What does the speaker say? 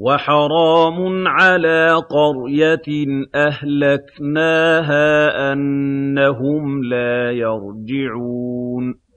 وَحَرَامٌ عَلَىٰ قَرْيَةٍ أَهْلَكْنَاهَا أَنَّهُمْ لَا يَرْجِعُونَ.